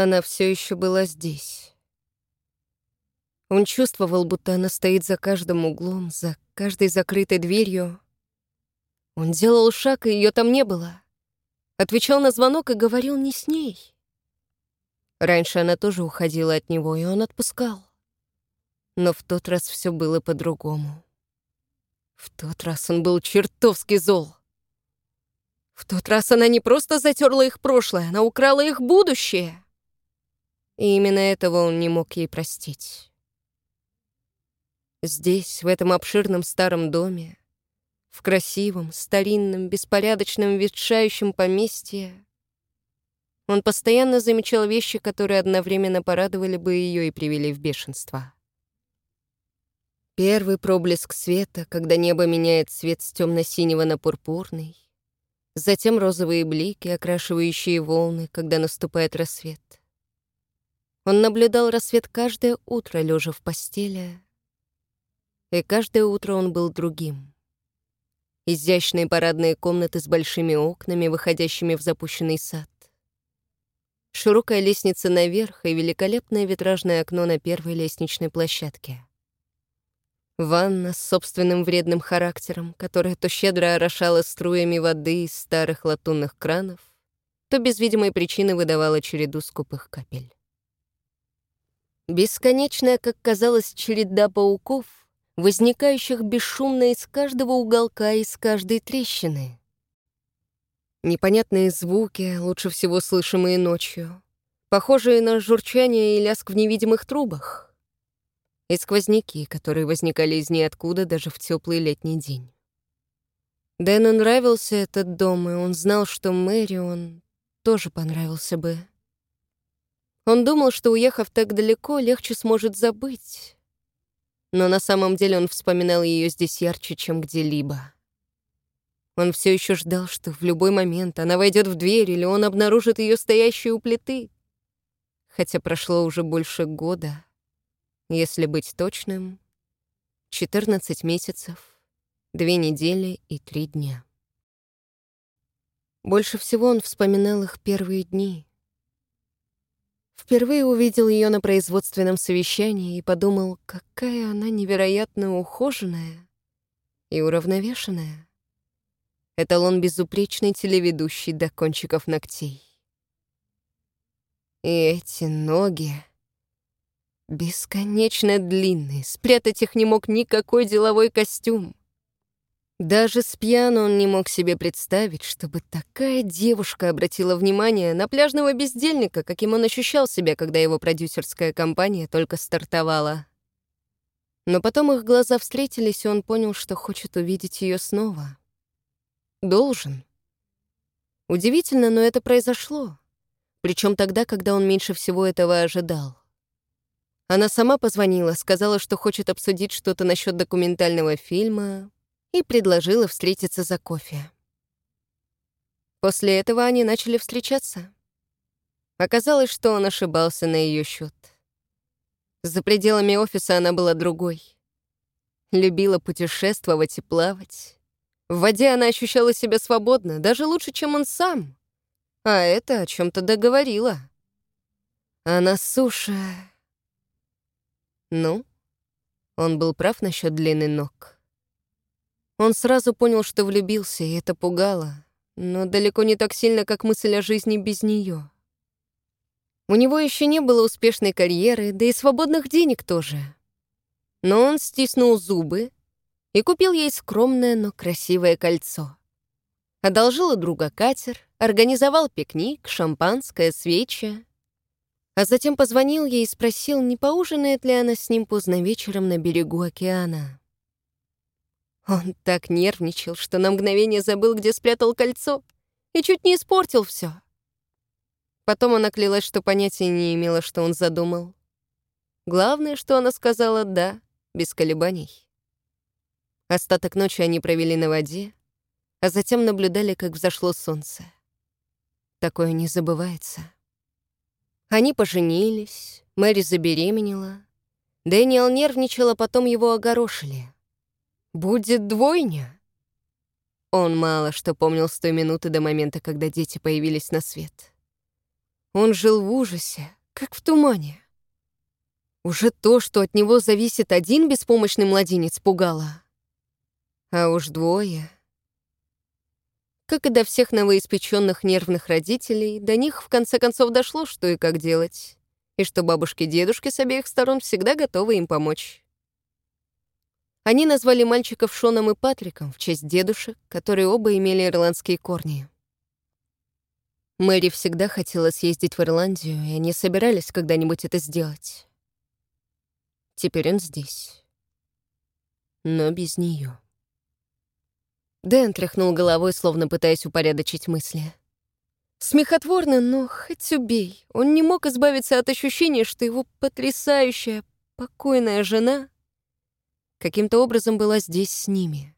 Она все еще была здесь. Он чувствовал, будто она стоит за каждым углом, за каждой закрытой дверью. Он делал шаг, и ее там не было. Отвечал на звонок и говорил не с ней. Раньше она тоже уходила от него, и он отпускал. Но в тот раз все было по-другому. В тот раз он был чертовски зол. В тот раз она не просто затерла их прошлое, она украла их будущее. И именно этого он не мог ей простить. Здесь, в этом обширном старом доме, в красивом, старинном, беспорядочном, ветшающем поместье, он постоянно замечал вещи, которые одновременно порадовали бы ее и привели в бешенство. Первый проблеск света, когда небо меняет цвет с темно-синего на пурпурный, затем розовые блики, окрашивающие волны, когда наступает рассвет. Он наблюдал рассвет каждое утро, лежа в постели, и каждое утро он был другим. Изящные парадные комнаты с большими окнами, выходящими в запущенный сад. Широкая лестница наверх и великолепное витражное окно на первой лестничной площадке. Ванна с собственным вредным характером, которая то щедро орошала струями воды из старых латунных кранов, то без видимой причины выдавала череду скупых капель. Бесконечная, как казалось, череда пауков, возникающих бесшумно из каждого уголка, из каждой трещины. Непонятные звуки, лучше всего слышимые ночью, похожие на журчание и лязг в невидимых трубах — и сквозняки, которые возникали из ниоткуда даже в теплый летний день. Дэну нравился этот дом, и он знал, что Мэри он тоже понравился бы. Он думал, что, уехав так далеко, легче сможет забыть. Но на самом деле он вспоминал ее здесь ярче, чем где-либо. Он все еще ждал, что в любой момент она войдет в дверь или он обнаружит ее стоящей у плиты. Хотя прошло уже больше года, если быть точным, 14 месяцев, 2 недели и 3 дня. Больше всего он вспоминал их первые дни. Впервые увидел ее на производственном совещании и подумал, какая она невероятно ухоженная и уравновешенная. Эталон безупречной телеведущей до кончиков ногтей. И эти ноги... Бесконечно длинные, спрятать их не мог никакой деловой костюм. Даже с пьяну он не мог себе представить, чтобы такая девушка обратила внимание на пляжного бездельника, каким он ощущал себя, когда его продюсерская компания только стартовала. Но потом их глаза встретились, и он понял, что хочет увидеть ее снова. Должен. Удивительно, но это произошло. Причем тогда, когда он меньше всего этого ожидал. Она сама позвонила, сказала, что хочет обсудить что-то насчет документального фильма и предложила встретиться за кофе. После этого они начали встречаться. Оказалось, что он ошибался на ее счет. За пределами офиса она была другой. Любила путешествовать и плавать. В воде она ощущала себя свободно, даже лучше, чем он сам. А это о чем то договорила. А на суше... Ну, он был прав насчет длины ног. Он сразу понял, что влюбился, и это пугало, но далеко не так сильно, как мысль о жизни без нее. У него еще не было успешной карьеры, да и свободных денег тоже. Но он стиснул зубы и купил ей скромное, но красивое кольцо. Одолжил у друга катер, организовал пикник, шампанское, свечи а затем позвонил ей и спросил, не поужинает ли она с ним поздно вечером на берегу океана. Он так нервничал, что на мгновение забыл, где спрятал кольцо, и чуть не испортил все. Потом она клялась, что понятия не имела, что он задумал. Главное, что она сказала «да», без колебаний. Остаток ночи они провели на воде, а затем наблюдали, как взошло солнце. Такое не забывается. Они поженились, Мэри забеременела. Дэниел нервничал, а потом его огорошили. «Будет двойня?» Он мало что помнил с той минуты до момента, когда дети появились на свет. Он жил в ужасе, как в тумане. Уже то, что от него зависит один беспомощный младенец, пугало. А уж двое. Как и до всех новоиспеченных нервных родителей, до них в конце концов дошло, что и как делать, и что бабушки и дедушки с обеих сторон всегда готовы им помочь. Они назвали мальчиков Шоном и Патриком в честь дедушек, которые оба имели ирландские корни. Мэри всегда хотела съездить в Ирландию, и они собирались когда-нибудь это сделать. Теперь он здесь. Но без нее. Дэн тряхнул головой, словно пытаясь упорядочить мысли. Смехотворно, но хоть убей. Он не мог избавиться от ощущения, что его потрясающая, покойная жена каким-то образом была здесь с ними.